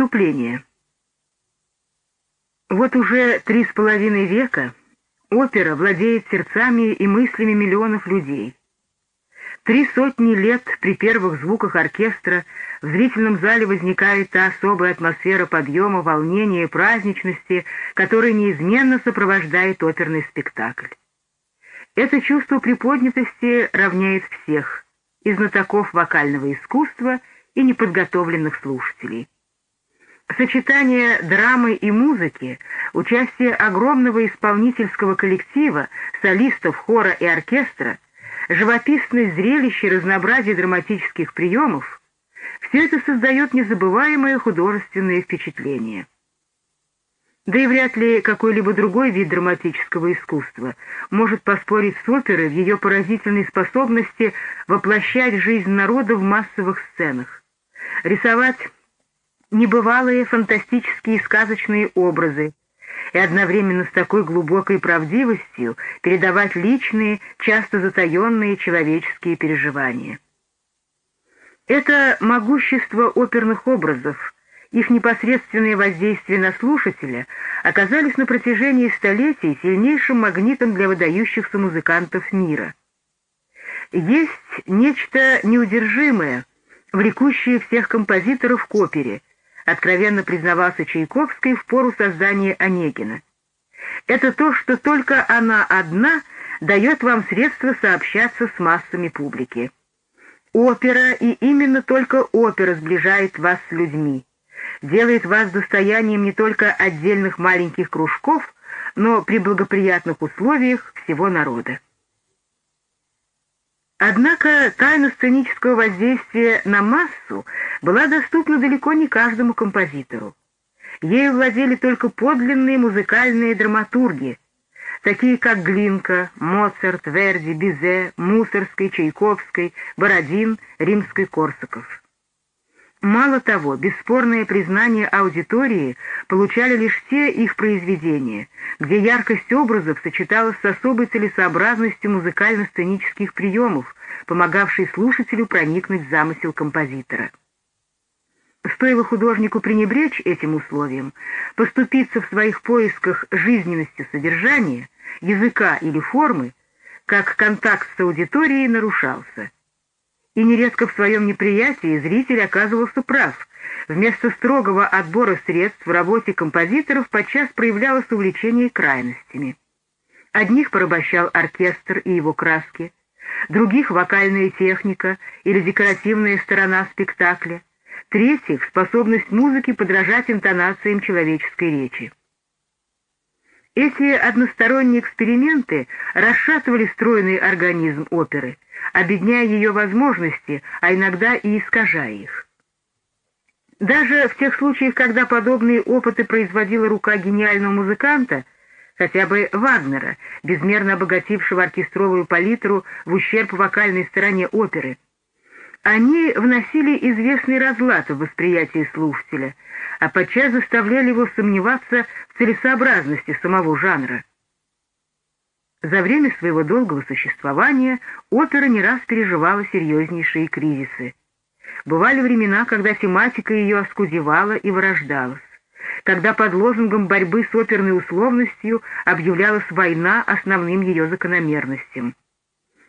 Вступление. Вот уже три с половиной века опера владеет сердцами и мыслями миллионов людей. Три сотни лет при первых звуках оркестра в зрительном зале возникает та особая атмосфера подъема, волнения и праздничности, которая неизменно сопровождает оперный спектакль. Это чувство приподнятости равняет всех, и знатоков вокального искусства, и неподготовленных слушателей. Сочетание драмы и музыки, участие огромного исполнительского коллектива, солистов, хора и оркестра, живописность зрелища и разнообразие драматических приемов — все это создает незабываемое художественное впечатление. Да и вряд ли какой-либо другой вид драматического искусства может поспорить с оперой в ее поразительной способности воплощать жизнь народа в массовых сценах, рисовать небывалые фантастические сказочные образы, и одновременно с такой глубокой правдивостью передавать личные, часто затаенные человеческие переживания. Это могущество оперных образов, их непосредственное воздействие на слушателя оказались на протяжении столетий сильнейшим магнитом для выдающихся музыкантов мира. Есть нечто неудержимое, влекущее всех композиторов к опере, откровенно признавался Чайковский в пору создания Онегина. Это то, что только она одна дает вам средства сообщаться с массами публики. Опера, и именно только опера сближает вас с людьми, делает вас достоянием не только отдельных маленьких кружков, но при благоприятных условиях всего народа. Однако тайна сценического воздействия на массу была доступна далеко не каждому композитору. Ею владели только подлинные музыкальные драматурги, такие как Глинка, Моцарт, Верди, Бизе, Мусорский, Чайковский, Бородин, Римский-Корсаков. Мало того, бесспорное признание аудитории получали лишь те их произведения, где яркость образов сочеталась с особой целесообразностью музыкально-сценических приемов, помогавшей слушателю проникнуть в замысел композитора. Стоило художнику пренебречь этим условием, поступиться в своих поисках жизненности содержания, языка или формы, как контакт с аудиторией нарушался — и нередко в своем неприятии зритель оказывался прав. Вместо строгого отбора средств в работе композиторов подчас проявлялось увлечение крайностями. Одних порабощал оркестр и его краски, других — вокальная техника или декоративная сторона спектакля, третьих — способность музыки подражать интонациям человеческой речи. Эти односторонние эксперименты расшатывали стройный организм оперы — обедняя ее возможности, а иногда и искажая их. Даже в тех случаях, когда подобные опыты производила рука гениального музыканта, хотя бы Вагнера, безмерно обогатившего оркестровую палитру в ущерб вокальной стороне оперы, они вносили известный разлад в восприятие слушателя, а подчас заставляли его сомневаться в целесообразности самого жанра. За время своего долгого существования опера не раз переживала серьезнейшие кризисы. Бывали времена, когда тематика ее оскудевала и вырождалась, когда под лозунгом борьбы с оперной условностью объявлялась война основным ее закономерностям.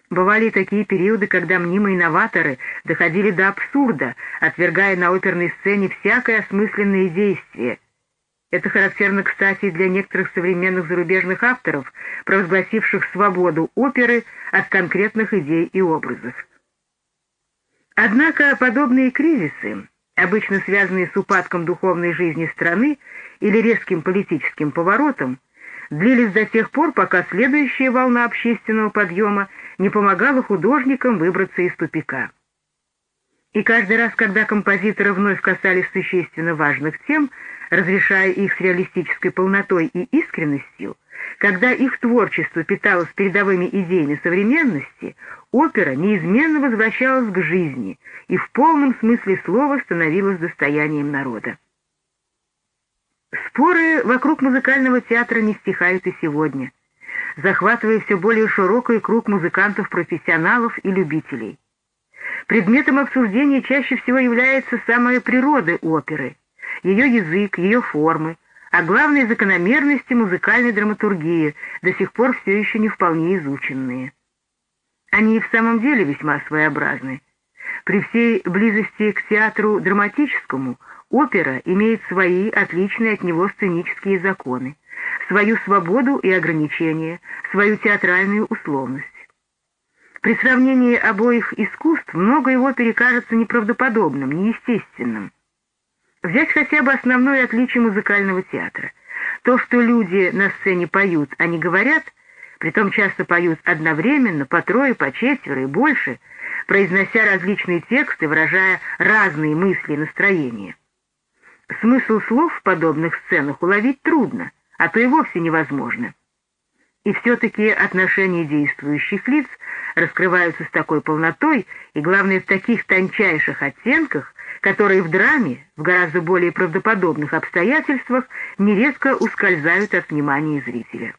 Бывали и такие периоды, когда мнимые новаторы доходили до абсурда, отвергая на оперной сцене всякое осмысленное действие — это характерно, кстати, для некоторых современных зарубежных авторов, провозгласивших свободу оперы от конкретных идей и образов. Однако подобные кризисы, обычно связанные с упадком духовной жизни страны или резким политическим поворотом, длились до тех пор, пока следующая волна общественного подъема не помогала художникам выбраться из тупика. И каждый раз, когда композиторы вновь касались существенно важных тем, разрешая их с реалистической полнотой и искренностью, когда их творчество питалось передовыми идеями современности, опера неизменно возвращалась к жизни и в полном смысле слова становилась достоянием народа. Споры вокруг музыкального театра не стихают и сегодня, захватывая все более широкий круг музыкантов-профессионалов и любителей. Предметом обсуждения чаще всего является самая природа оперы — ее язык, ее формы, а главное закономерности музыкальной драматургии, до сих пор все еще не вполне изученные. Они и в самом деле весьма своеобразны. При всей близости к театру драматическому опера имеет свои, отличные от него сценические законы, свою свободу и ограничения, свою театральную условность. При сравнении обоих искусств многое в опере кажется неправдоподобным, неестественным. Взять хотя бы основное отличие музыкального театра. То, что люди на сцене поют, а не говорят, притом часто поют одновременно, по трое, по четверо и больше, произнося различные тексты, выражая разные мысли и настроения. Смысл слов в подобных сценах уловить трудно, а то и вовсе невозможно. И все-таки отношения действующих лиц раскрываются с такой полнотой и, главное, в таких тончайших оттенках, которые в драме, в гораздо более правдоподобных обстоятельствах, нередко ускользают от внимания зрителя.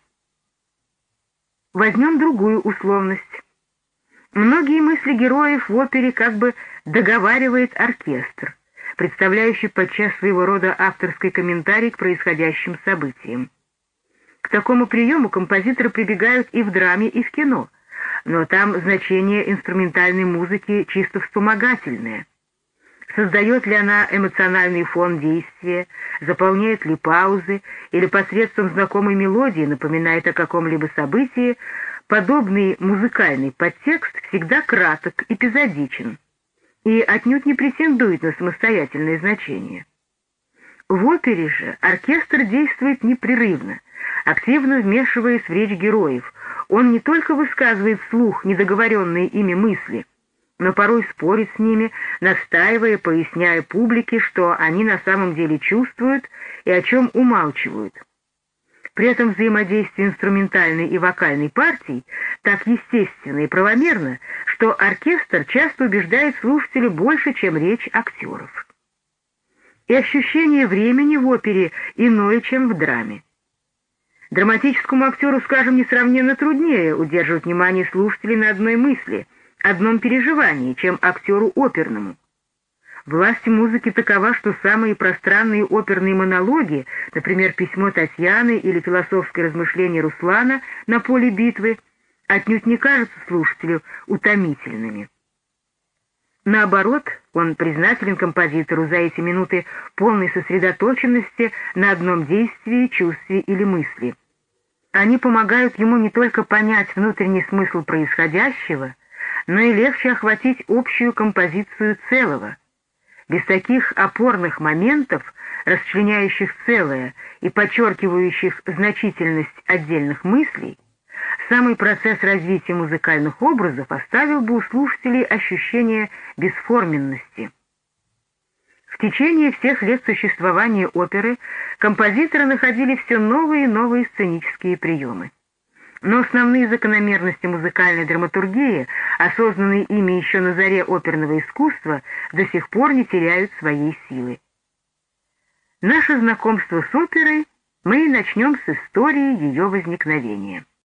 Возьмем другую условность. Многие мысли героев в опере как бы договаривает оркестр, представляющий подчас своего рода авторский комментарий к происходящим событиям. К такому приему композиторы прибегают и в драме, и в кино, но там значение инструментальной музыки чисто вспомогательное – Создает ли она эмоциональный фон действия, заполняет ли паузы или посредством знакомой мелодии напоминает о каком-либо событии, подобный музыкальный подтекст всегда краток, эпизодичен и отнюдь не претендует на самостоятельное значение. В опере же оркестр действует непрерывно, активно вмешиваясь в речь героев. Он не только высказывает вслух недоговоренные ими мысли – но порой спорит с ними, настаивая, поясняя публике, что они на самом деле чувствуют и о чем умалчивают. При этом взаимодействие инструментальной и вокальной партий так естественно и правомерно, что оркестр часто убеждает слушателя больше, чем речь актеров. И ощущение времени в опере иное, чем в драме. Драматическому актеру, скажем, несравненно труднее удерживать внимание слушателей на одной мысли — одном переживании, чем актеру оперному. Власть музыки такова, что самые пространные оперные монологи, например, письмо Татьяны или философское размышление Руслана на поле битвы, отнюдь не кажутся слушателю утомительными. Наоборот, он признателен композитору за эти минуты полной сосредоточенности на одном действии, чувстве или мысли. Они помогают ему не только понять внутренний смысл происходящего, но и легче охватить общую композицию целого. Без таких опорных моментов, расчленяющих целое и подчеркивающих значительность отдельных мыслей, самый процесс развития музыкальных образов оставил бы у слушателей ощущение бесформенности. В течение всех лет существования оперы композиторы находили все новые и новые сценические приемы. Но основные закономерности музыкальной драматургии, осознанные ими еще на заре оперного искусства, до сих пор не теряют своей силы. Наше знакомство с оперой мы начнем с истории ее возникновения.